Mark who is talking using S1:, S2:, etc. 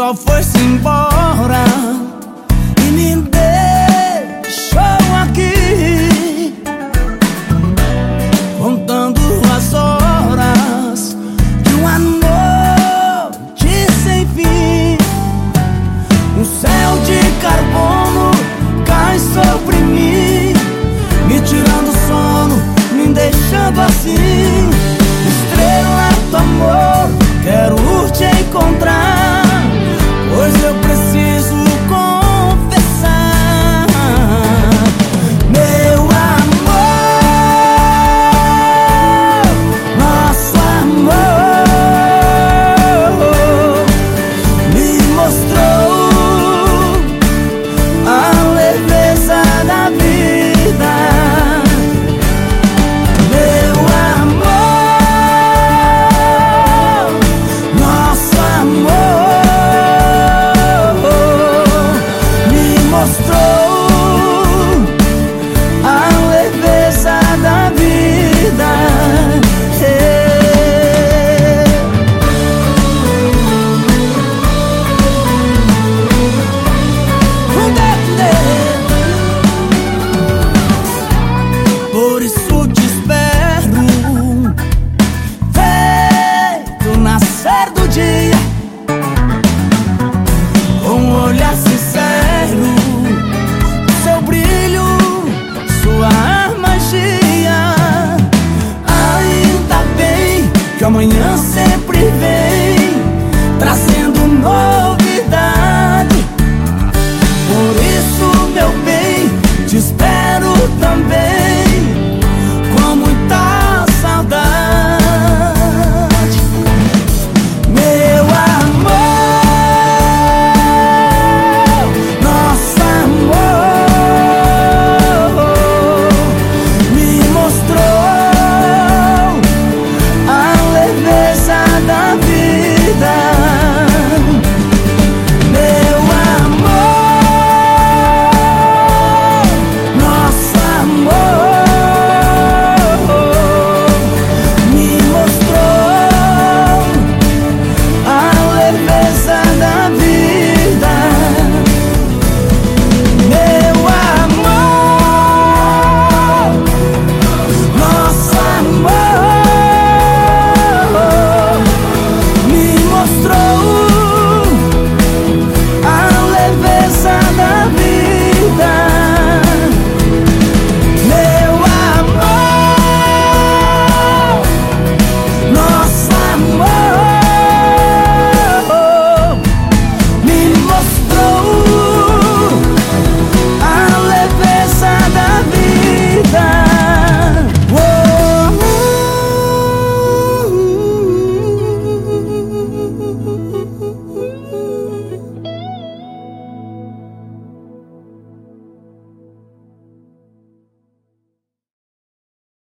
S1: só foi-se embora. E me deixou aqui Contando as horas De uma noite sem fim. Um céu de carbono cai sobre mim Me tirando o sono, me deixando assim. Estrela do amor, quero te encontrar.